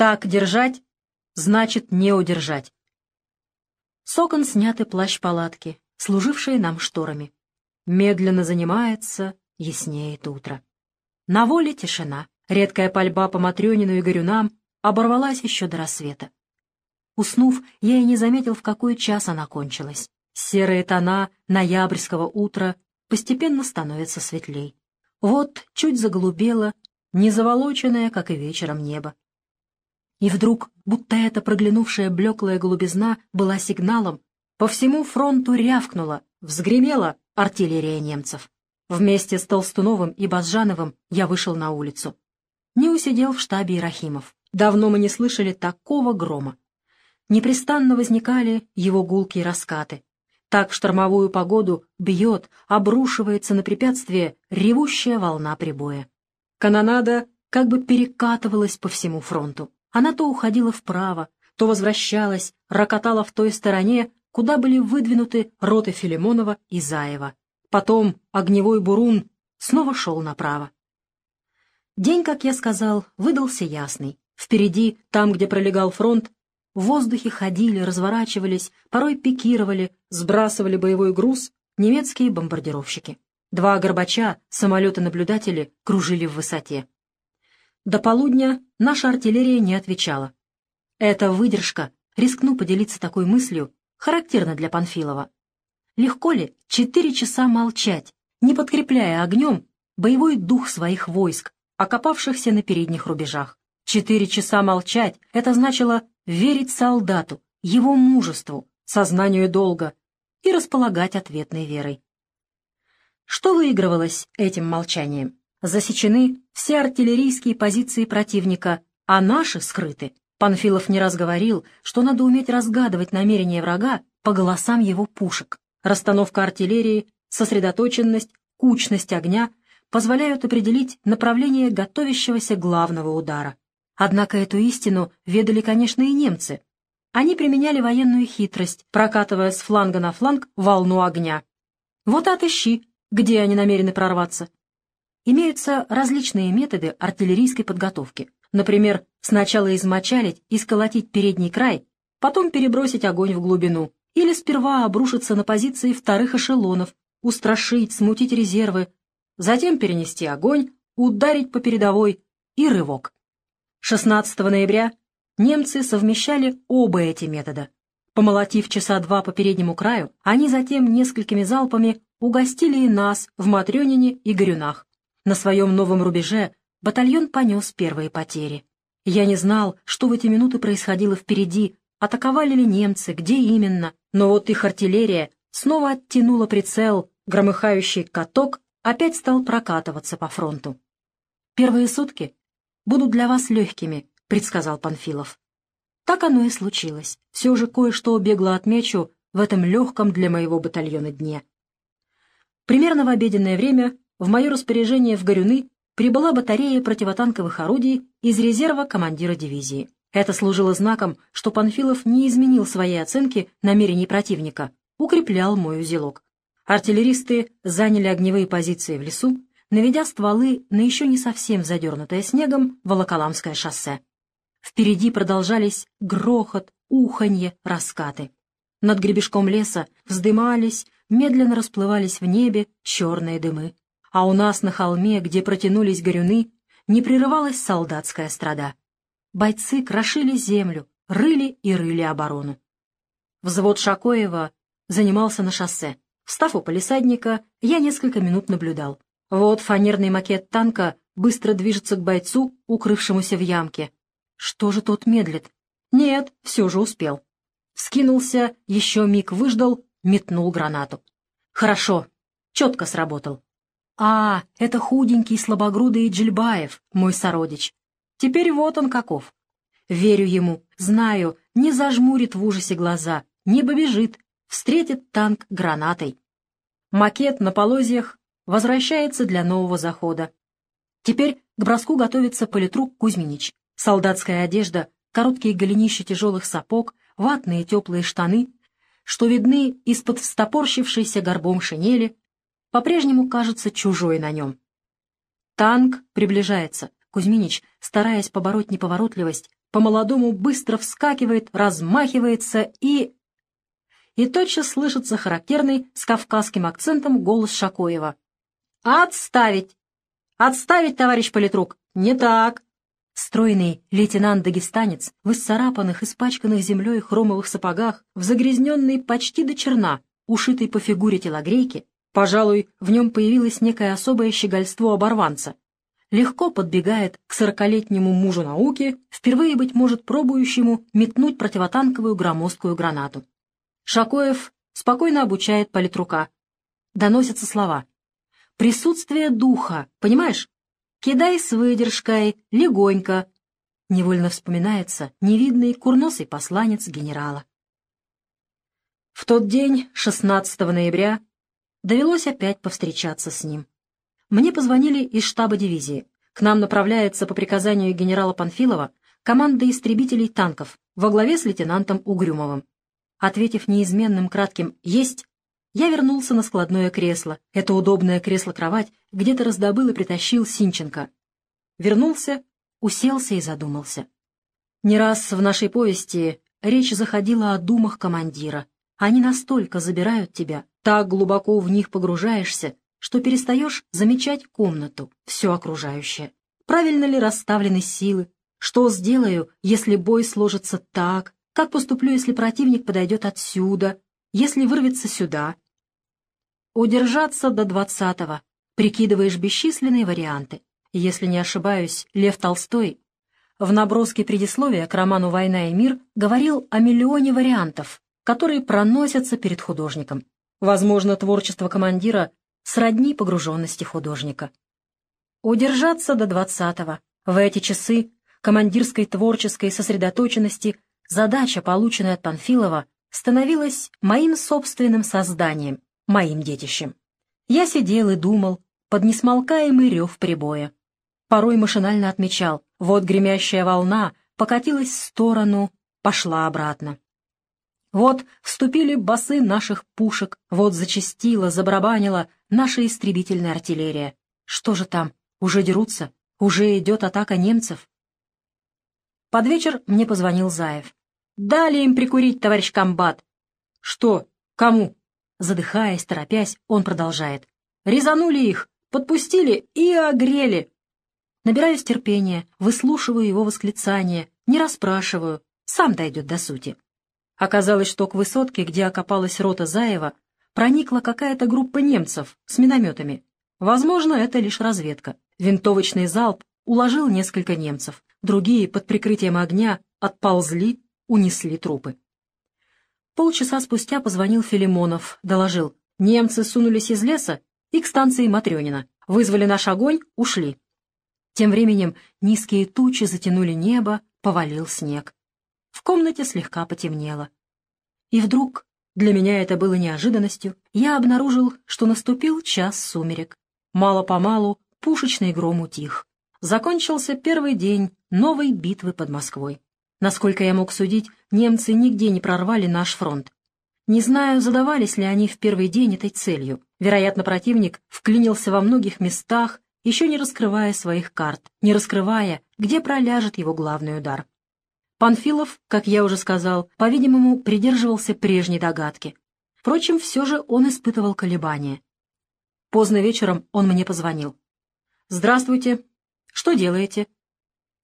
Так держать значит не удержать. С окон сняты плащ-палатки, служившие нам шторами. Медленно занимается, яснеет утро. На воле тишина. Редкая пальба по Матрёнину и Горюнам оборвалась еще до рассвета. Уснув, я и не заметил, в какой час она кончилась. Серые тона ноябрьского утра постепенно становятся светлей. Вот чуть заголубело, не заволоченное, как и вечером, небо. И вдруг, будто эта проглянувшая блеклая голубизна была сигналом, по всему фронту рявкнула, взгремела артиллерия немцев. Вместе с Толстуновым и Базжановым я вышел на улицу. Не усидел в штабе Ирахимов. Давно мы не слышали такого грома. Непрестанно возникали его гулкие раскаты. Так штормовую погоду бьет, обрушивается на препятствие ревущая волна прибоя. Канонада как бы перекатывалась по всему фронту. Она то уходила вправо, то возвращалась, рокотала в той стороне, куда были выдвинуты роты Филимонова и Заева. Потом огневой бурун снова шел направо. День, как я сказал, выдался ясный. Впереди, там, где пролегал фронт, в воздухе ходили, разворачивались, порой пикировали, сбрасывали боевой груз немецкие бомбардировщики. Два «Горбача», самолеты-наблюдатели, кружили в высоте. До полудня наша артиллерия не отвечала. Эта выдержка, рискну поделиться такой мыслью, характерна для Панфилова. Легко ли четыре часа молчать, не подкрепляя огнем боевой дух своих войск, окопавшихся на передних рубежах? Четыре часа молчать — это значило верить солдату, его мужеству, сознанию долга и располагать ответной верой. Что выигрывалось этим молчанием? Засечены все артиллерийские позиции противника, а наши скрыты. Панфилов не раз говорил, что надо уметь разгадывать намерения врага по голосам его пушек. Расстановка артиллерии, сосредоточенность, кучность огня позволяют определить направление готовящегося главного удара. Однако эту истину ведали, конечно, и немцы. Они применяли военную хитрость, прокатывая с фланга на фланг волну огня. Вот отыщи, где они намерены прорваться. Имеются различные методы артиллерийской подготовки. Например, сначала измочалить и сколотить передний край, потом перебросить огонь в глубину, или сперва обрушиться на позиции вторых эшелонов, устрашить, смутить резервы, затем перенести огонь, ударить по передовой и рывок. 16 ноября немцы совмещали оба эти метода. Помолотив часа два по переднему краю, они затем несколькими залпами угостили и нас в Матрёнине и Горюнах. На своем новом рубеже батальон понес первые потери. Я не знал, что в эти минуты происходило впереди, атаковали ли немцы, где именно, но вот их артиллерия снова оттянула прицел, громыхающий каток опять стал прокатываться по фронту. «Первые сутки будут для вас легкими», — предсказал Панфилов. Так оно и случилось. Все же кое-что бегло отмечу в этом легком для моего батальона дне. Примерно в обеденное время в мое распоряжение в Горюны прибыла батарея противотанковых орудий из резерва командира дивизии. Это служило знаком, что Панфилов не изменил своей оценки намерений противника, укреплял мой узелок. Артиллеристы заняли огневые позиции в лесу, наведя стволы на еще не совсем задернутое снегом Волоколамское шоссе. Впереди продолжались грохот, уханье, раскаты. Над гребешком леса вздымались, медленно расплывались в небе черные дымы а у нас на холме, где протянулись горюны, не прерывалась солдатская страда. Бойцы крошили землю, рыли и рыли оборону. Взвод Шакоева занимался на шоссе. Встав у полисадника, я несколько минут наблюдал. Вот фанерный макет танка быстро движется к бойцу, укрывшемуся в ямке. Что же тот медлит? Нет, все же успел. Скинулся, еще миг выждал, метнул гранату. Хорошо, четко сработал. А, это худенький слабогрудый Джильбаев, мой сородич. Теперь вот он каков. Верю ему, знаю, не зажмурит в ужасе глаза, не побежит, встретит танк гранатой. Макет на полозьях возвращается для нового захода. Теперь к броску готовится политрук Кузьминич. Солдатская одежда, короткие голенища тяжелых сапог, ватные теплые штаны, что видны из-под встопорщившейся горбом шинели, по-прежнему кажется чужой на нем. Танк приближается. Кузьминич, стараясь побороть неповоротливость, по-молодому быстро вскакивает, размахивается и... И тотчас слышится характерный с кавказским акцентом голос Шакоева. «Отставить! Отставить, товарищ политрук! Не так!» Стройный лейтенант-дагестанец в исцарапанных, испачканных землей хромовых сапогах, в загрязненной почти до черна, ушитой по фигуре телогрейки, пожалуй, в нем появилось некое особое щегольство оборванца, легко подбегает к сорокалетнему мужу науки, впервые, быть может, пробующему метнуть противотанковую громоздкую гранату. Шакоев спокойно обучает политрука. Доносятся слова. «Присутствие духа, понимаешь? Кидай с выдержкой, легонько». Невольно вспоминается невидный курносый посланец генерала. В тот день, 16 ноября, довелось опять повстречаться с ним. Мне позвонили из штаба дивизии. К нам направляется по приказанию генерала Панфилова команда истребителей танков во главе с лейтенантом Угрюмовым. Ответив неизменным кратким «Есть!», я вернулся на складное кресло. Это удобное кресло-кровать где-то раздобыл и притащил Синченко. Вернулся, уселся и задумался. Не раз в нашей повести речь заходила о думах командира. Они настолько забирают тебя, так глубоко в них погружаешься, что перестаешь замечать комнату, все окружающее. Правильно ли расставлены силы? Что сделаю, если бой сложится так? Как поступлю, если противник подойдет отсюда? Если вырвется сюда? Удержаться до двадцатого. Прикидываешь бесчисленные варианты. Если не ошибаюсь, Лев Толстой в наброске предисловия к роману «Война и мир» говорил о миллионе вариантов, которые проносятся перед художником. Возможно, творчество командира сродни погруженности художника. Удержаться до двадцатого. В эти часы командирской творческой сосредоточенности задача, полученная от Панфилова, становилась моим собственным созданием, моим детищем. Я сидел и думал под несмолкаемый рев прибоя. Порой машинально отмечал, вот гремящая волна покатилась в сторону, пошла обратно. Вот вступили басы наших пушек, вот зачастила, забарабанила наша истребительная артиллерия. Что же там, уже дерутся? Уже идет атака немцев? Под вечер мне позвонил Заев. «Дали им прикурить, товарищ комбат!» «Что? Кому?» Задыхаясь, торопясь, он продолжает. «Резанули их, подпустили и огрели!» Набираюсь терпения, выслушиваю его восклицания, не расспрашиваю, сам дойдет до сути. Оказалось, что к высотке, где окопалась рота Заева, проникла какая-то группа немцев с минометами. Возможно, это лишь разведка. Винтовочный залп уложил несколько немцев. Другие под прикрытием огня отползли, унесли трупы. Полчаса спустя позвонил Филимонов, доложил. Немцы сунулись из леса и к станции Матрёнина. Вызвали наш огонь, ушли. Тем временем низкие тучи затянули небо, повалил снег. В комнате слегка потемнело. И вдруг, для меня это было неожиданностью, я обнаружил, что наступил час сумерек. Мало-помалу пушечный гром утих. Закончился первый день новой битвы под Москвой. Насколько я мог судить, немцы нигде не прорвали наш фронт. Не знаю, задавались ли они в первый день этой целью. Вероятно, противник вклинился во многих местах, еще не раскрывая своих карт, не раскрывая, где проляжет его главный удар. Панфилов, как я уже сказал, по-видимому, придерживался прежней догадки. Впрочем, все же он испытывал колебания. Поздно вечером он мне позвонил. «Здравствуйте. Что делаете?»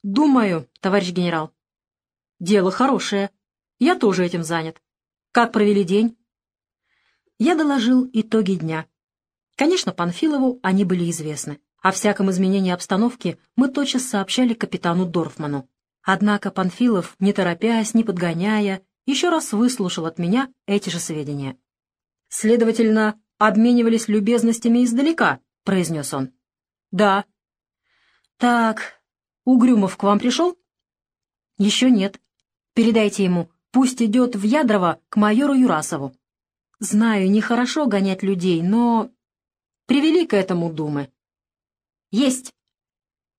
«Думаю, товарищ генерал». «Дело хорошее. Я тоже этим занят. Как провели день?» Я доложил итоги дня. Конечно, Панфилову они были известны. О всяком изменении обстановки мы тотчас сообщали капитану Дорфману. Однако Панфилов, не торопясь, не подгоняя, еще раз выслушал от меня эти же сведения. «Следовательно, обменивались любезностями издалека», — произнес он. «Да». «Так, Угрюмов к вам пришел?» «Еще нет. Передайте ему, пусть идет в Ядрово к майору Юрасову. Знаю, нехорошо гонять людей, но... Привели к этому думы». «Есть».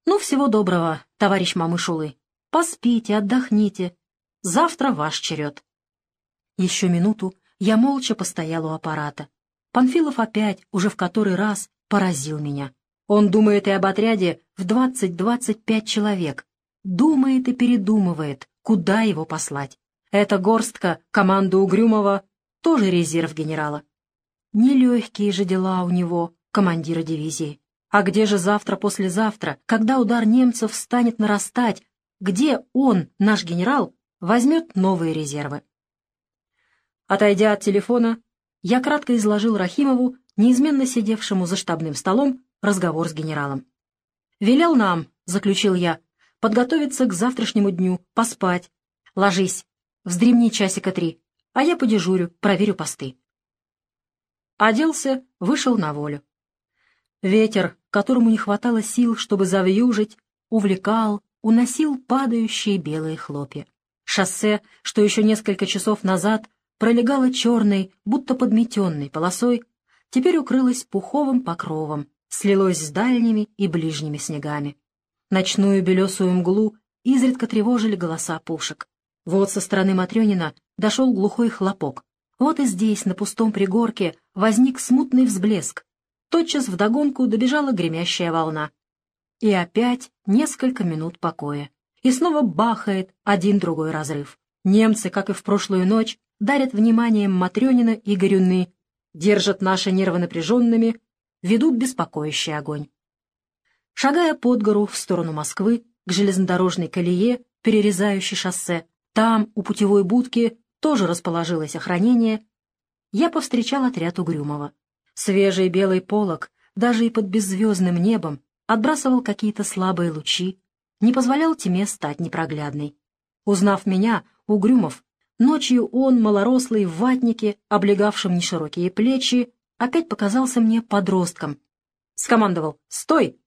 «Ну, всего доброго, товарищ Мамышулы». Поспите, отдохните. Завтра ваш черед. Еще минуту я молча постоял у аппарата. Панфилов опять, уже в который раз, поразил меня. Он думает и об отряде в двадцать-двадцать пять человек. думает и передумывает, куда его послать. Эта горстка команды Угрюмова тоже резерв генерала. Нелегкие же дела у него, командира дивизии. А где же завтра-послезавтра, когда удар немцев станет нарастать, где он, наш генерал, возьмет новые резервы? Отойдя от телефона, я кратко изложил Рахимову, неизменно сидевшему за штабным столом, разговор с генералом. «Велел нам», — заключил я, — «подготовиться к завтрашнему дню, поспать. Ложись, вздремни часика три, а я подежурю, проверю посты». Оделся, вышел на волю. Ветер, которому не хватало сил, чтобы завьюжить, увлекал, уносил падающие белые хлопья. Шоссе, что еще несколько часов назад пролегало черной, будто подметенной полосой, теперь укрылось пуховым покровом, слилось с дальними и ближними снегами. Ночную белесую мглу изредка тревожили голоса пушек. Вот со стороны Матрёнина дошел глухой хлопок. Вот и здесь, на пустом пригорке, возник смутный взблеск. Тотчас вдогонку добежала гремящая волна. И опять несколько минут покоя. И снова бахает один-другой разрыв. Немцы, как и в прошлую ночь, дарят вниманием Матрёнина и Горюны, держат наши нервы напряженными, ведут беспокоящий огонь. Шагая под гору в сторону Москвы, к железнодорожной колее, перерезающей шоссе, там, у путевой будки, тоже расположилось охранение, я повстречал отряд Угрюмова. Свежий белый полог, даже и под беззвездным небом, отбрасывал какие-то слабые лучи, не позволял тьме стать непроглядной. Узнав меня, Угрюмов Ночью он, малорослый, в ватнике, облегавшем неширокие плечи, опять показался мне подростком. Скомандовал «Стой!»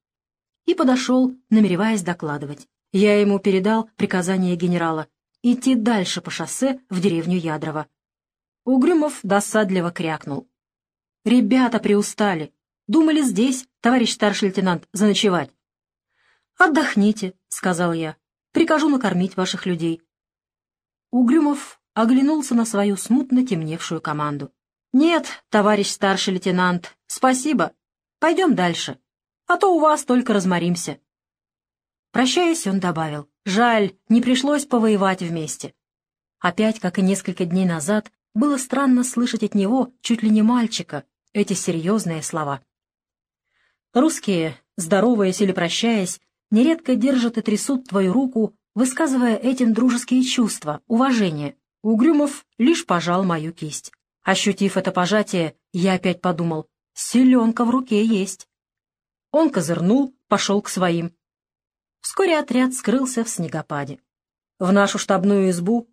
и подошел, намереваясь докладывать. Я ему передал приказание генерала идти дальше по шоссе в деревню Ядрово. Угрюмов досадливо крякнул. «Ребята приустали. Думали здесь, товарищ старший лейтенант, заночевать». «Отдохните», — сказал я. «Прикажу накормить ваших людей». Угрюмов оглянулся на свою смутно темневшую команду. «Нет, товарищ старший лейтенант, спасибо. Пойдем дальше, а то у вас только разморимся». Прощаясь, он добавил, «Жаль, не пришлось повоевать вместе». Опять, как и несколько дней назад, было странно слышать от него, чуть ли не мальчика, эти серьезные слова. Русские, здороваясь или прощаясь, нередко держат и трясут твою руку, высказывая этим дружеские чувства, уважение. Угрюмов лишь пожал мою кисть. Ощутив это пожатие, я опять подумал, селенка в руке есть. Он козырнул, пошел к своим. Вскоре отряд скрылся в снегопаде. В нашу штабную избу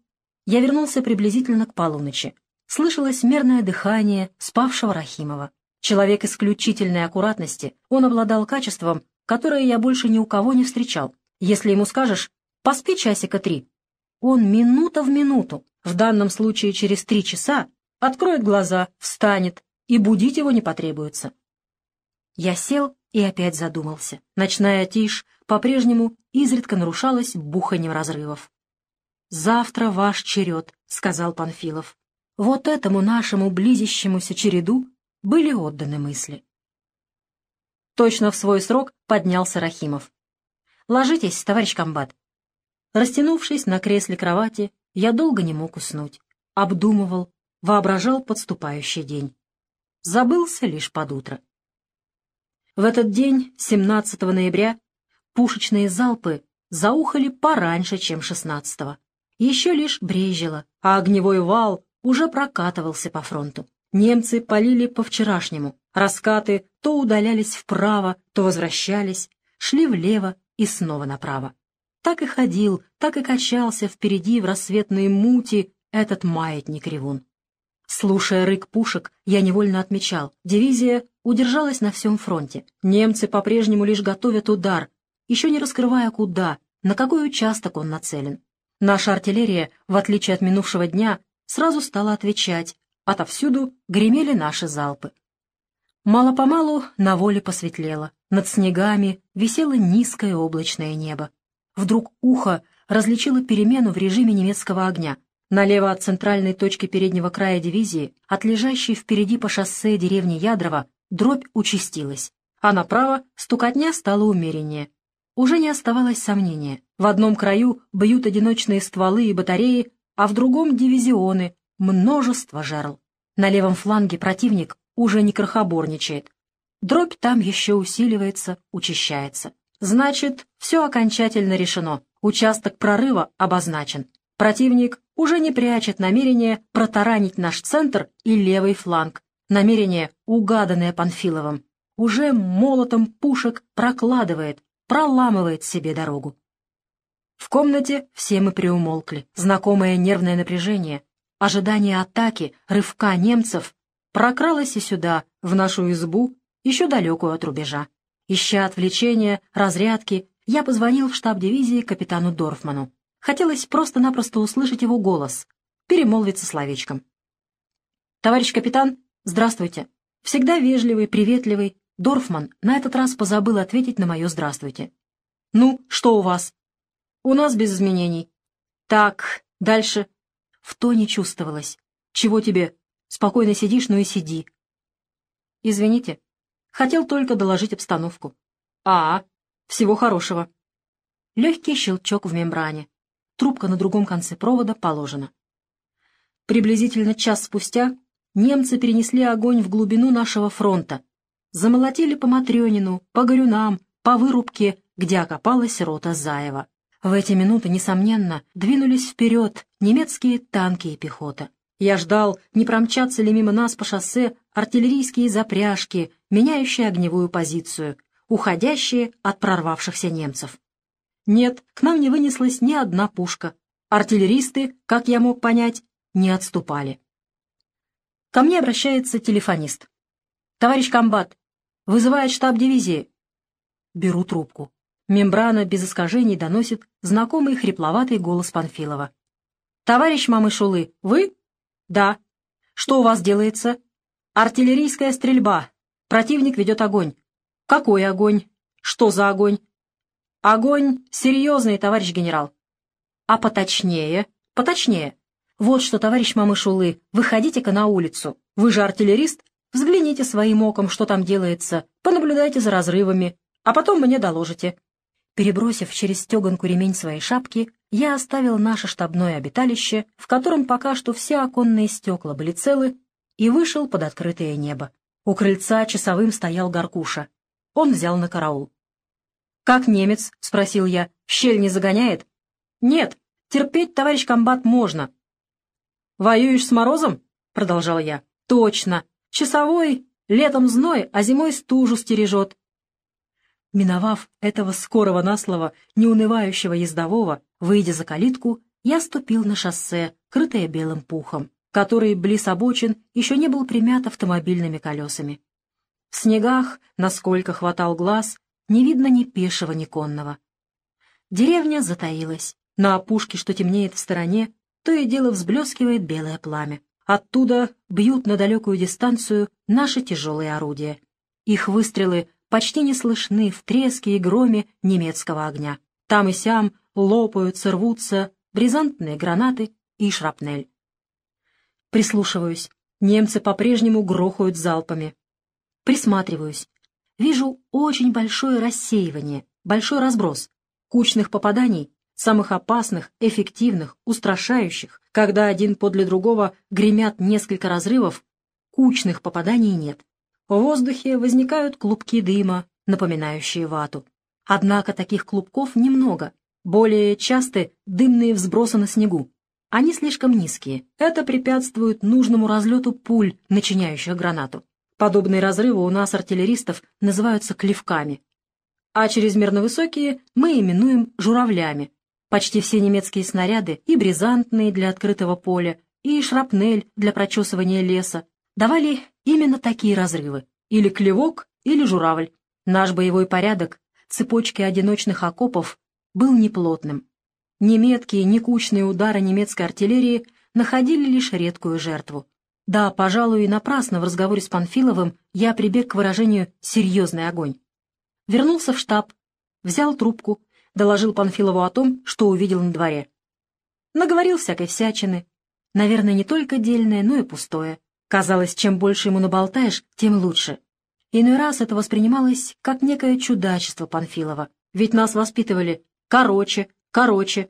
я вернулся приблизительно к полуночи. Слышалось мерное дыхание спавшего Рахимова. Человек исключительной аккуратности, он обладал качеством, которое я больше ни у кого не встречал. Если ему скажешь «поспи часика три», он минута в минуту, в данном случае через три часа, откроет глаза, встанет, и будить его не потребуется. Я сел и опять задумался. Ночная тишь по-прежнему изредка нарушалась буханьем разрывов. «Завтра ваш черед», — сказал Панфилов. Вот этому нашему близящемуся череду были отданы мысли. Точно в свой срок поднялся Рахимов. «Ложитесь, товарищ комбат». Растянувшись на кресле кровати, я долго не мог уснуть. Обдумывал, воображал подступающий день. Забылся лишь под утро. В этот день, 17 ноября, пушечные залпы заухали пораньше, чем 16-го. Еще лишь брежило, а огневой вал уже прокатывался по фронту. Немцы полили по-вчерашнему. Раскаты то удалялись вправо, то возвращались, шли влево и снова направо. Так и ходил, так и качался впереди в рассветной мути этот маятник-ревун. Слушая рык пушек, я невольно отмечал, дивизия удержалась на всем фронте. Немцы по-прежнему лишь готовят удар, еще не раскрывая куда, на какой участок он нацелен. Наша артиллерия, в отличие от минувшего дня, сразу стала отвечать. Отовсюду гремели наши залпы. Мало-помалу на воле посветлело. Над снегами висело низкое облачное небо. Вдруг ухо различило перемену в режиме немецкого огня. Налево от центральной точки переднего края дивизии, от лежащей впереди по шоссе деревни Ядрово, дробь участилась, а направо стукотня стала умереннее. уже не оставалось сомнения. В одном краю бьют одиночные стволы и батареи, а в другом — дивизионы, множество жерл. На левом фланге противник уже не крохоборничает. Дробь там еще усиливается, учащается. Значит, все окончательно решено. Участок прорыва обозначен. Противник уже не прячет намерение протаранить наш центр и левый фланг. Намерение, угаданное Панфиловым, уже молотом пушек прокладывает, проламывает себе дорогу. В комнате все мы приумолкли. Знакомое нервное напряжение, ожидание атаки, рывка немцев прокралось и сюда, в нашу избу, еще далекую от рубежа. Ища отвлечения, разрядки, я позвонил в штаб дивизии капитану Дорфману. Хотелось просто-напросто услышать его голос, перемолвиться словечком. «Товарищ капитан, здравствуйте!» Всегда вежливый, приветливый, Дорфман на этот раз позабыл ответить на мое «здравствуйте». «Ну, что у вас?» «У нас без изменений». «Так, дальше». В тоне чувствовалось. «Чего тебе? Спокойно сидишь, ну и сиди». «Извините, Хотел только доложить обстановку. А, всего хорошего. Легкий щелчок в мембране. Трубка на другом конце провода положена. Приблизительно час спустя немцы перенесли огонь в глубину нашего фронта. Замолотили по Матрёнину, по Горюнам, по вырубке, где окопалась рота Заева. В эти минуты, несомненно, двинулись вперед немецкие танки и пехота. Я ждал, не промчатся ли мимо нас по шоссе артиллерийские запряжки, меняющие огневую позицию, уходящие от прорвавшихся немцев. Нет, к нам не вынеслась ни одна пушка. Артиллеристы, как я мог понять, не отступали. Ко мне обращается телефонист. «Товарищ комбат, вызывает штаб дивизии». Беру трубку. Мембрана без искажений доносит знакомый хрипловатый голос Панфилова. «Товарищ Мамышулы, вы?» «Да». «Что у вас делается?» «Артиллерийская стрельба. Противник ведет огонь». «Какой огонь? Что за огонь?» «Огонь серьезный, товарищ генерал». «А поточнее?» «Поточнее. Вот что, товарищ Мамышулы, выходите-ка на улицу. Вы же артиллерист. Взгляните своим оком, что там делается, понаблюдайте за разрывами, а потом мне доложите». Перебросив через стеганку ремень своей шапки, я оставил наше штабное обиталище, в котором пока что все оконные стекла были целы, и вышел под открытое небо. У крыльца часовым стоял Горкуша. Он взял на караул. «Как немец?» — спросил я. «В щель не загоняет?» «Нет, терпеть, товарищ комбат, можно». «Воюешь с морозом?» — продолжал я. «Точно. Часовой летом зной, а зимой стужу стережет. Миновав этого скорого наслова, неунывающего ездового, выйдя за калитку, я ступил на шоссе, крытое белым пухом, который близ обочин еще не был примят автомобильными колесами. В снегах, насколько хватал глаз, не видно ни пешего, ни конного. Деревня затаилась. На опушке, что темнеет в стороне, то и дело взблескивает белое пламя. Оттуда бьют на далекую дистанцию наши тяжелые орудия. Их выстрелы почти не слышны в треске и громе немецкого огня. Там и сям лопаются, рвутся бризантные гранаты и шрапнель. Прислушиваюсь. Немцы по-прежнему грохают залпами. Присматриваюсь. Вижу очень большое рассеивание, большой разброс. Кучных попаданий, самых опасных, эффективных, устрашающих, когда один подле другого гремят несколько разрывов, кучных попаданий нет. В воздухе возникают клубки дыма, напоминающие вату. Однако таких клубков немного. Более часты дымные взбросы на снегу. Они слишком низкие. Это препятствует нужному разлету пуль, начиняющих гранату. Подобные разрывы у нас, артиллеристов, называются клевками. А чрезмерно высокие мы именуем журавлями. Почти все немецкие снаряды, и бризантные для открытого поля, и шрапнель для прочесывания леса, давали именно такие разрывы. Или клевок, или журавль. Наш боевой порядок, цепочки одиночных окопов, был неплотным. Ни меткие, кучные удары немецкой артиллерии находили лишь редкую жертву. Да, пожалуй, и напрасно в разговоре с Панфиловым я прибег к выражению «серьезный огонь». Вернулся в штаб, взял трубку, доложил Панфилову о том, что увидел на дворе. Наговорил всякой всячины. Наверное, не только дельное, но и пустое. Казалось, чем больше ему наболтаешь, тем лучше. Иной раз это воспринималось как некое чудачество Панфилова, ведь нас воспитывали короче, короче.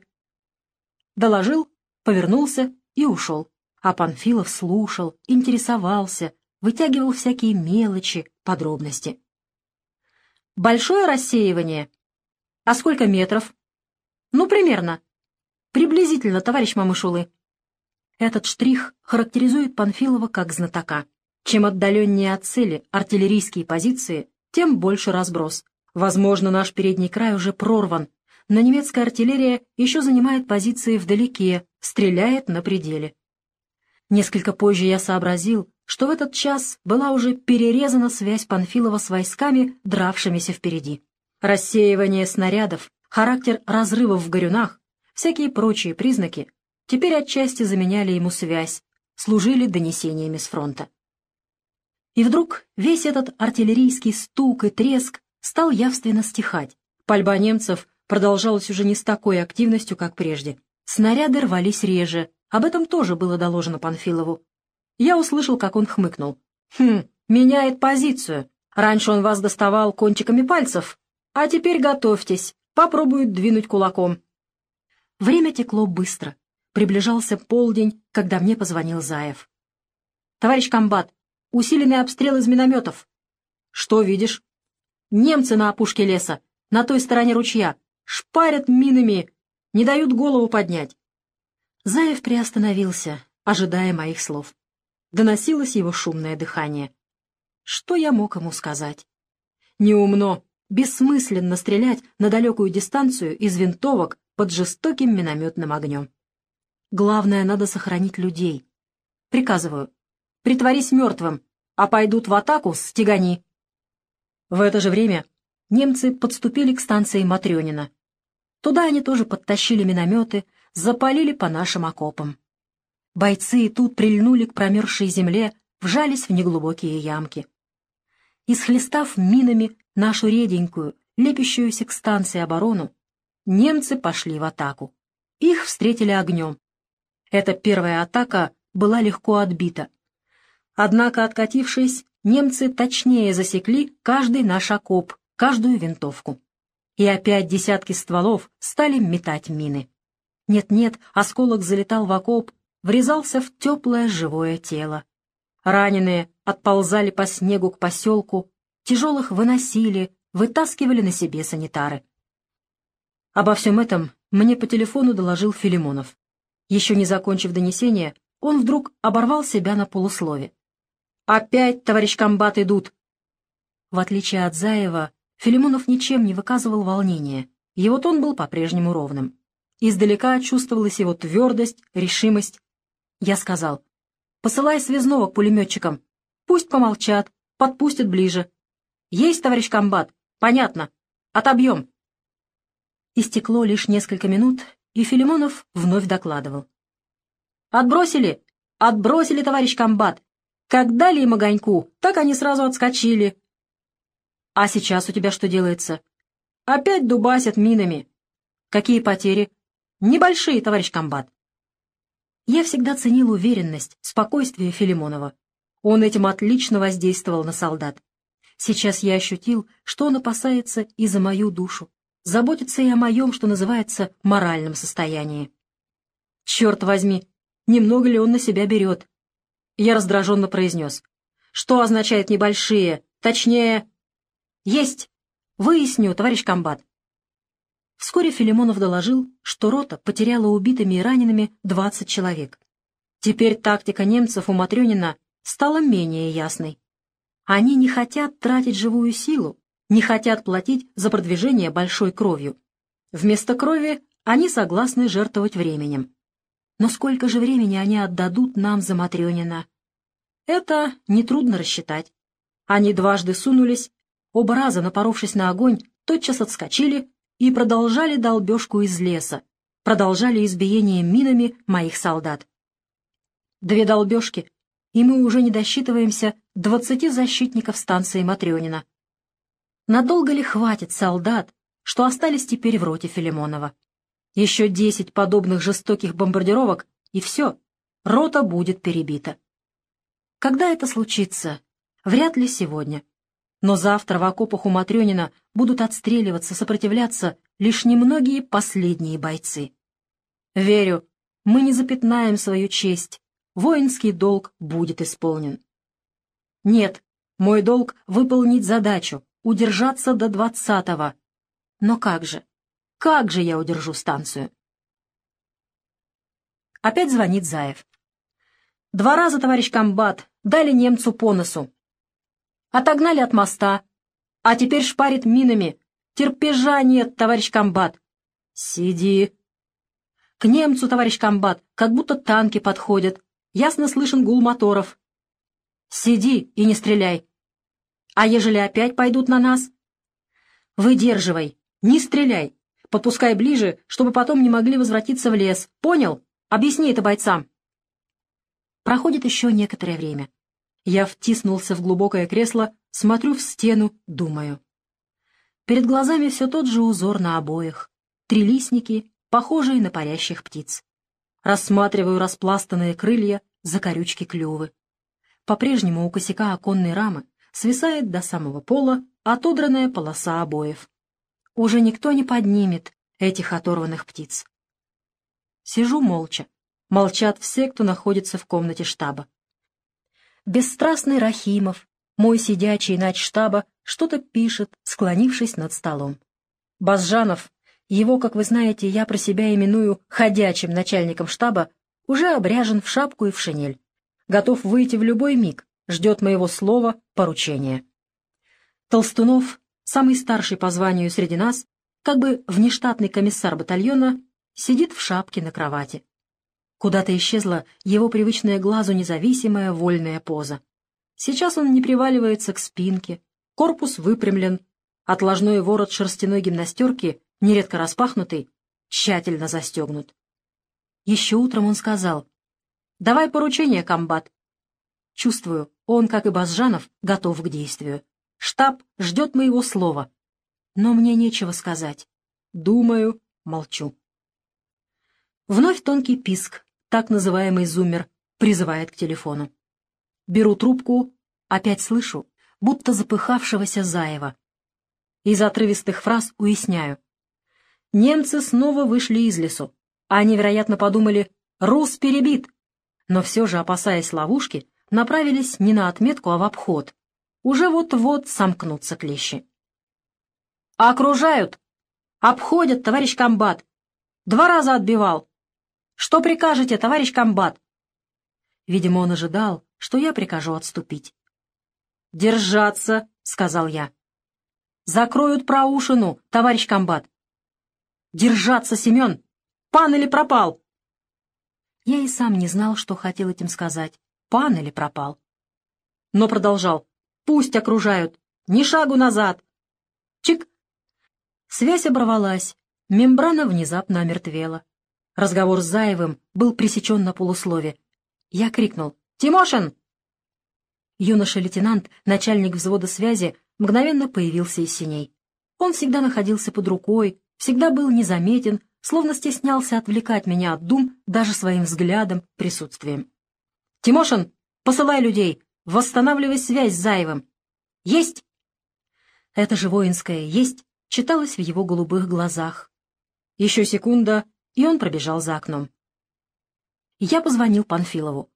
Доложил, повернулся и ушел. А Панфилов слушал, интересовался, вытягивал всякие мелочи, подробности. Большое рассеивание. А сколько метров? Ну, примерно. Приблизительно, товарищ Мамышулы. Этот штрих характеризует Панфилова как знатока. Чем отдаленнее от цели артиллерийские позиции, тем больше разброс. Возможно, наш передний край уже прорван, но немецкая артиллерия еще занимает позиции вдалеке, стреляет на пределе. Несколько позже я сообразил, что в этот час была уже перерезана связь Панфилова с войсками, дравшимися впереди. Рассеивание снарядов, характер разрывов в горюнах, всякие прочие признаки теперь отчасти заменяли ему связь, служили донесениями с фронта. И вдруг весь этот артиллерийский стук и треск стал явственно стихать. Пальба немцев продолжалась уже не с такой активностью, как прежде. Снаряды рвались реже, об этом тоже было доложено Панфилову. Я услышал, как он хмыкнул. «Хм, меняет позицию. Раньше он вас доставал кончиками пальцев, а теперь готовьтесь, попробует двинуть кулаком». Время текло быстро. Приближался полдень, когда мне позвонил Заев. «Товарищ комбат, усиленный обстрел из минометов». «Что видишь?» «Немцы на опушке леса, на той стороне ручья, шпарят минами, не дают голову поднять. Заев приостановился, ожидая моих слов. Доносилось его шумное дыхание. Что я мог ему сказать? Неумно, бессмысленно стрелять на далекую дистанцию из винтовок под жестоким минометным огнем. Главное, надо сохранить людей. Приказываю, притворись мертвым, а пойдут в атаку с тягани. В это же время немцы подступили к станции Матрёнина. Туда они тоже подтащили минометы, запалили по нашим окопам. Бойцы тут прильнули к промерзшей земле, вжались в неглубокие ямки. Исхлестав минами нашу реденькую, лепящуюся к станции оборону, немцы пошли в атаку. Их встретили огнем. Эта первая атака была легко отбита. Однако, откатившись, немцы точнее засекли каждый наш окоп, каждую винтовку. И опять десятки стволов стали метать мины. Нет-нет, осколок залетал в окоп, врезался в теплое живое тело. Раненые отползали по снегу к поселку, тяжелых выносили, вытаскивали на себе санитары. Обо всем этом мне по телефону доложил Филимонов. Еще не закончив донесение, он вдруг оборвал себя на полуслове. «Опять, товарищ комбат, идут!» В отличие от Заева, Филимонов ничем не выказывал волнения, его тон был по-прежнему ровным. Издалека чувствовалась его твердость, решимость. Я сказал, посылай связного к пулеметчикам. Пусть помолчат, подпустят ближе. Есть, товарищ комбат, понятно. Отобьем. Истекло лишь несколько минут, и Филимонов вновь докладывал. «Отбросили! Отбросили, товарищ комбат! Как дали им огоньку, так они сразу отскочили. А сейчас у тебя что делается? Опять дубасят минами. Какие потери? Небольшие, товарищ комбат. Я всегда ценил уверенность, спокойствие Филимонова. Он этим отлично воздействовал на солдат. Сейчас я ощутил, что он опасается и за мою душу, заботится и о моем, что называется, моральном состоянии. Черт возьми, немного ли он на себя берет? Я раздраженно произнес. Что означает небольшие? Точнее... Есть! Выясню, товарищ комбат. Вскоре Филимонов доложил, что рота потеряла убитыми и ранеными 20 человек. Теперь тактика немцев у Матрёнина стала менее ясной. Они не хотят тратить живую силу, не хотят платить за продвижение большой кровью. Вместо крови они согласны жертвовать временем. Но сколько же времени они отдадут нам за Матрёнина? Это нетрудно рассчитать. Они дважды сунулись, оба раза напоровшись на огонь, тотчас отскочили и продолжали долбежку из леса, продолжали избиение минами моих солдат. Две долбежки, и мы уже не досчитываемся двадцати защитников станции Матрёнина. Надолго ли хватит солдат, что остались теперь в роте Филимонова? Еще десять подобных жестоких бомбардировок, и все, рота будет перебита. Когда это случится? Вряд ли сегодня. Но завтра в окопах у Матрёнина будут отстреливаться, сопротивляться лишь немногие последние бойцы. Верю, мы не запятнаем свою честь, воинский долг будет исполнен. Нет, мой долг — выполнить задачу, удержаться до двадцатого. Но как же? Как же я удержу станцию? Опять звонит Заев. Два раза, товарищ комбат, дали немцу по носу. Отогнали от моста, а теперь шпарит минами. Терпежа нет, товарищ комбат. Сиди. К немцу, товарищ комбат, как будто танки подходят. Ясно слышен гул моторов. Сиди и не стреляй. А ежели опять пойдут на нас? Выдерживай, не стреляй. Подпускай ближе, чтобы потом не могли возвратиться в лес. Понял? Объясни это бойцам. Проходит еще некоторое время. Я втиснулся в глубокое кресло, смотрю в стену, думаю. Перед глазами все тот же узор на обоях. Трилистники, похожие на парящих птиц. Рассматриваю распластанные крылья, закорючки клювы. По-прежнему у косяка оконной рамы свисает до самого пола отодранная полоса обоев. Уже никто не поднимет этих оторванных птиц. Сижу молча. Молчат все, кто находится в комнате штаба. Бесстрастный Рахимов, мой сидячий штаба, что-то пишет, склонившись над столом. Базжанов, его, как вы знаете, я про себя именую ходячим начальником штаба, уже обряжен в шапку и в шинель готов выйти в любой миг, ждет моего слова, поручения. Толстунов, самый старший по званию среди нас, как бы внештатный комиссар батальона, сидит в шапке на кровати. Куда-то исчезла его привычная глазу независимая вольная поза. Сейчас он не приваливается к спинке, корпус выпрямлен, отложной ворот шерстяной гимнастерки, нередко распахнутый, тщательно застегнут. Еще утром он сказал, Давай поручение, комбат. Чувствую, он, как и Базжанов, готов к действию. Штаб ждет моего слова. Но мне нечего сказать. Думаю, молчу. Вновь тонкий писк, так называемый зуммер, призывает к телефону. Беру трубку, опять слышу, будто запыхавшегося Заева. Из отрывистых фраз уясняю. Немцы снова вышли из лесу. Они, вероятно, подумали «Рус перебит!» но все же, опасаясь ловушки, направились не на отметку, а в обход. Уже вот-вот сомкнутся клещи. «Окружают! Обходят, товарищ комбат! Два раза отбивал! Что прикажете, товарищ комбат?» Видимо, он ожидал, что я прикажу отступить. «Держаться!» — сказал я. «Закроют проушину, товарищ комбат!» «Держаться, Семен! Пан или пропал?» Я и сам не знал, что хотел этим сказать, пан или пропал. Но продолжал. «Пусть окружают! Ни шагу назад!» Чик! Связь оборвалась, мембрана внезапно омертвела. Разговор с Заевым был пресечен на полуслове. Я крикнул «Тимошин!» Юноша-лейтенант, начальник взвода связи, мгновенно появился из синей. Он всегда находился под рукой, всегда был незаметен, словно стеснялся отвлекать меня от дум даже своим взглядом, присутствием. «Тимошин, посылай людей! Восстанавливай связь с Заевым!» «Есть!» Это же воинское «есть» читалось в его голубых глазах. Еще секунда, и он пробежал за окном. Я позвонил Панфилову.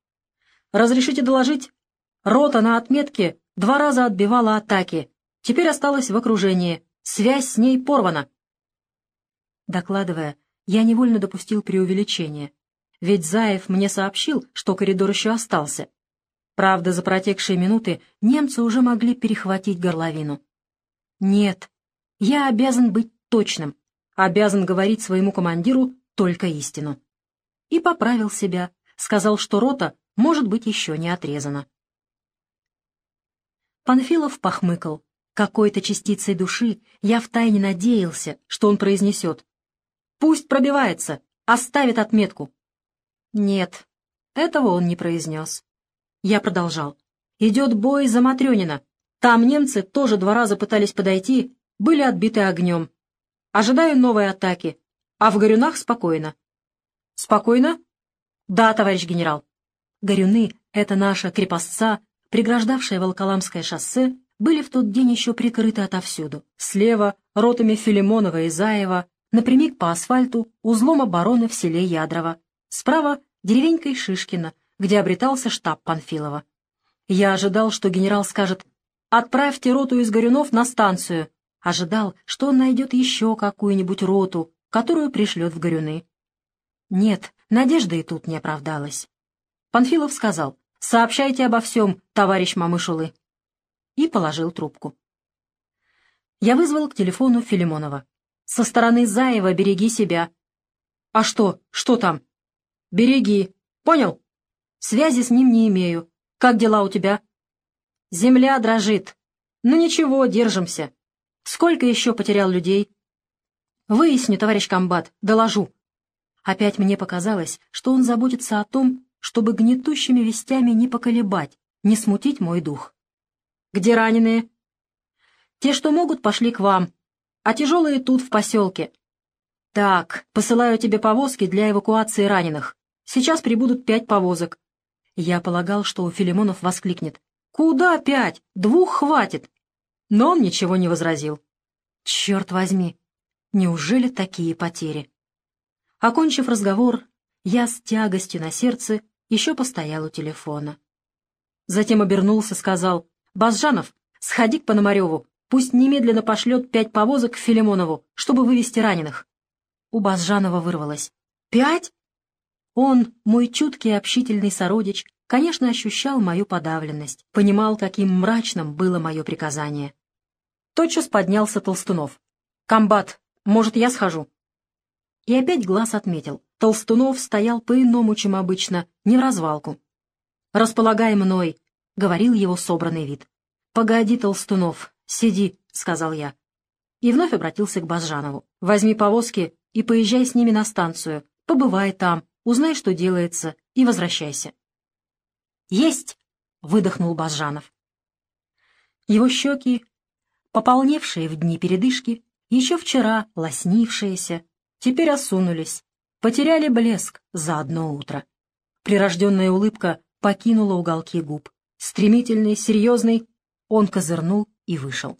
«Разрешите доложить? Рота на отметке два раза отбивала атаки. Теперь осталась в окружении. Связь с ней порвана». Докладывая, я невольно допустил преувеличение. Ведь Заев мне сообщил, что коридор еще остался. Правда, за протекшие минуты немцы уже могли перехватить горловину. Нет, я обязан быть точным, обязан говорить своему командиру только истину. И поправил себя, сказал, что рота может быть еще не отрезана. Панфилов похмыкал. Какой-то частицей души я втайне надеялся, что он произнесет. Пусть пробивается, оставит отметку. Нет, этого он не произнес. Я продолжал. Идет бой за Матрёнина. Там немцы тоже два раза пытались подойти, были отбиты огнем. Ожидаю новой атаки, а в Горюнах спокойно. Спокойно? Да, товарищ генерал. Горюны — это наша крепостца, преграждавшая Волколамское шоссе были в тот день еще прикрыты отовсюду. Слева — ротами Филимонова и Заева, напрямик по асфальту узлом обороны в селе Ядрово. Справа — деревенькой Шишкина, где обретался штаб Панфилова. Я ожидал, что генерал скажет «Отправьте роту из Горюнов на станцию». Ожидал, что он найдет еще какую-нибудь роту, которую пришлет в Горюны. Нет, надежда и тут не оправдалась. Панфилов сказал «Сообщайте обо всем, товарищ Мамышулы» и положил трубку. Я вызвал к телефону Филимонова. «Со стороны Заева береги себя». «А что? Что там?» «Береги. Понял?» «Связи с ним не имею. Как дела у тебя?» «Земля дрожит. Ну ничего, держимся. Сколько еще потерял людей?» «Выясню, товарищ комбат, доложу». Опять мне показалось, что он заботится о том, чтобы гнетущими вестями не поколебать, не смутить мой дух. «Где раненые?» «Те, что могут, пошли к вам, а тяжелые тут, в поселке». «Так, посылаю тебе повозки для эвакуации раненых. Сейчас прибудут пять повозок. Я полагал, что у Филимонов воскликнет. «Куда пять? Двух хватит!» Но он ничего не возразил. «Черт возьми! Неужели такие потери?» Окончив разговор, я с тягостью на сердце еще постоял у телефона. Затем обернулся, сказал, «Базжанов, сходи к Пономареву, пусть немедленно пошлет пять повозок к Филимонову, чтобы вывести раненых». У Базжанова вырвалось. «Пять? Он, мой чуткий общительный сородич, конечно, ощущал мою подавленность, понимал, каким мрачным было мое приказание. Тотчас поднялся Толстунов. «Комбат, может, я схожу?» И опять глаз отметил. Толстунов стоял по-иному, чем обычно, не в развалку. «Располагай мной», — говорил его собранный вид. «Погоди, Толстунов, сиди», — сказал я. И вновь обратился к Базжанову. «Возьми повозки и поезжай с ними на станцию. Побывай там, Узнай, что делается, и возвращайся. «Есть!» — выдохнул Базжанов. Его щеки, пополневшие в дни передышки, еще вчера лоснившиеся, теперь осунулись, потеряли блеск за одно утро. Прирожденная улыбка покинула уголки губ. Стремительный, серьезный, он козырнул и вышел.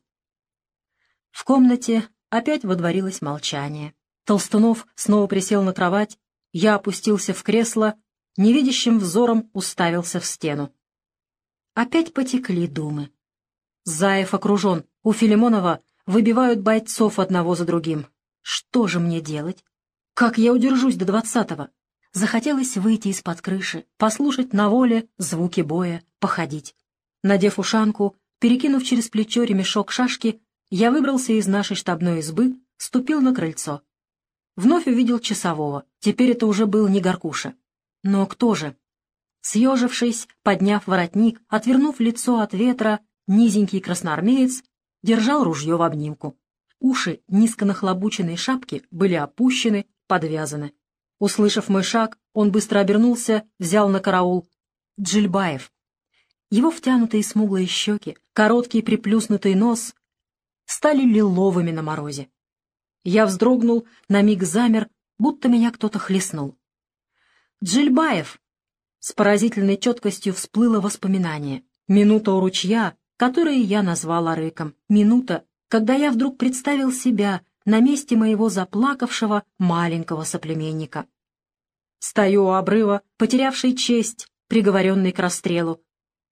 В комнате опять водворилось молчание. Толстунов снова присел на кровать я опустился в кресло, невидящим взором уставился в стену. Опять потекли думы. Заев окружен, у Филимонова выбивают бойцов одного за другим. Что же мне делать? Как я удержусь до двадцатого? Захотелось выйти из-под крыши, послушать на воле звуки боя, походить. Надев ушанку, перекинув через плечо ремешок шашки, я выбрался из нашей штабной избы, ступил на крыльцо. Вновь увидел часового. Теперь это уже был не Горкуша. Но кто же? Съежившись, подняв воротник, отвернув лицо от ветра, низенький красноармеец держал ружье в обнимку. Уши низко нахлобученной шапки были опущены, подвязаны. Услышав мой шаг, он быстро обернулся, взял на караул. Джильбаев. Его втянутые смуглые щеки, короткий приплюснутый нос стали лиловыми на морозе. Я вздрогнул, на миг замер, будто меня кто-то хлестнул. «Джильбаев!» С поразительной четкостью всплыло воспоминание. Минута у ручья, которое я назвал Арыком. Минута, когда я вдруг представил себя на месте моего заплакавшего маленького соплеменника. Стою у обрыва, потерявший честь, приговоренный к расстрелу.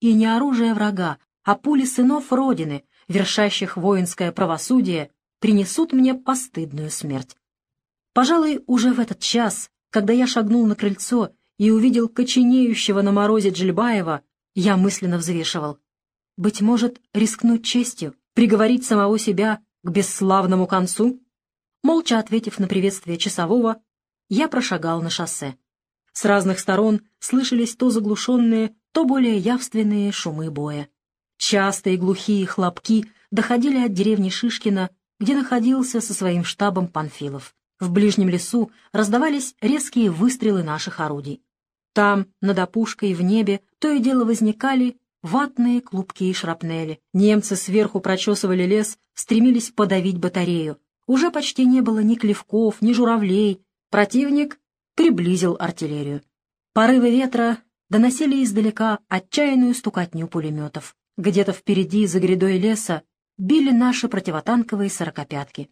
И не оружие врага, а пули сынов Родины, вершащих воинское правосудие, принесут мне постыдную смерть. Пожалуй, уже в этот час, когда я шагнул на крыльцо и увидел коченеющего на морозе Джильбаева, я мысленно взвешивал. Быть может, рискнуть честью, приговорить самого себя к бесславному концу? Молча ответив на приветствие часового, я прошагал на шоссе. С разных сторон слышались то заглушенные, то более явственные шумы боя. Частые глухие хлопки доходили от деревни Шишкина где находился со своим штабом Панфилов. В ближнем лесу раздавались резкие выстрелы наших орудий. Там, над опушкой, в небе, то и дело возникали ватные клубки и шрапнели. Немцы сверху прочесывали лес, стремились подавить батарею. Уже почти не было ни клевков, ни журавлей. Противник приблизил артиллерию. Порывы ветра доносили издалека отчаянную стукотню пулеметов. Где-то впереди, за грядой леса, били наши противотанковые сорокопятки.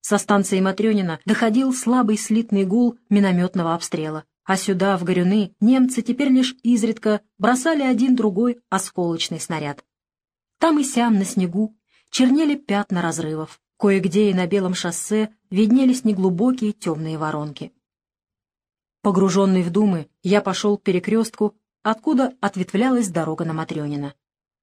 Со станции Матрёнина доходил слабый слитный гул минометного обстрела, а сюда, в Горюны, немцы теперь лишь изредка бросали один-другой осколочный снаряд. Там и сям на снегу чернели пятна разрывов, кое-где и на белом шоссе виднелись неглубокие темные воронки. Погруженный в думы, я пошел к перекрестку, откуда ответвлялась дорога на Матрёнина.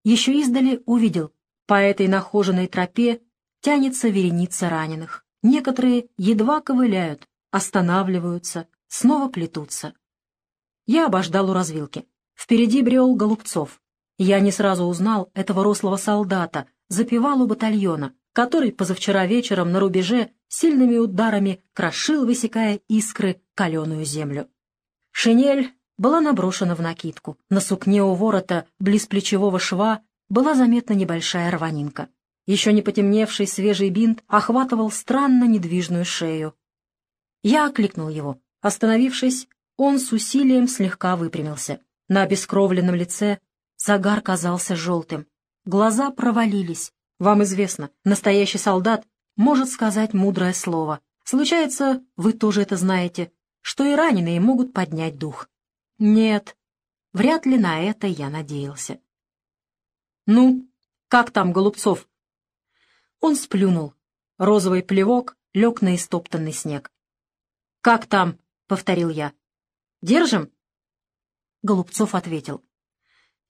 Еще издали увидел, по этой нахоженной тропе тянется вереница раненых. Некоторые едва ковыляют, останавливаются, снова плетутся. Я обождал у развилки. Впереди брел Голубцов. Я не сразу узнал этого рослого солдата, запевалу батальона, который позавчера вечером на рубеже сильными ударами крошил, высекая искры, каленую землю. Шинель была наброшена в накидку. На сукне у ворота, близ плечевого шва, была заметна небольшая рванинка. Еще не потемневший свежий бинт охватывал странно недвижную шею. Я окликнул его. Остановившись, он с усилием слегка выпрямился. На обескровленном лице загар казался желтым. Глаза провалились. Вам известно, настоящий солдат может сказать мудрое слово. Случается, вы тоже это знаете, что и раненые могут поднять дух. Нет, вряд ли на это я надеялся. «Ну, как там, Голубцов?» Он сплюнул. Розовый плевок лег на истоптанный снег. «Как там?» — повторил я. «Держим?» Голубцов ответил.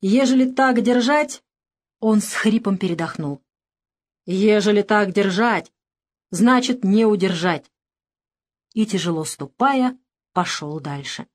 «Ежели так держать...» Он с хрипом передохнул. «Ежели так держать, значит, не удержать!» И, тяжело ступая, пошел дальше.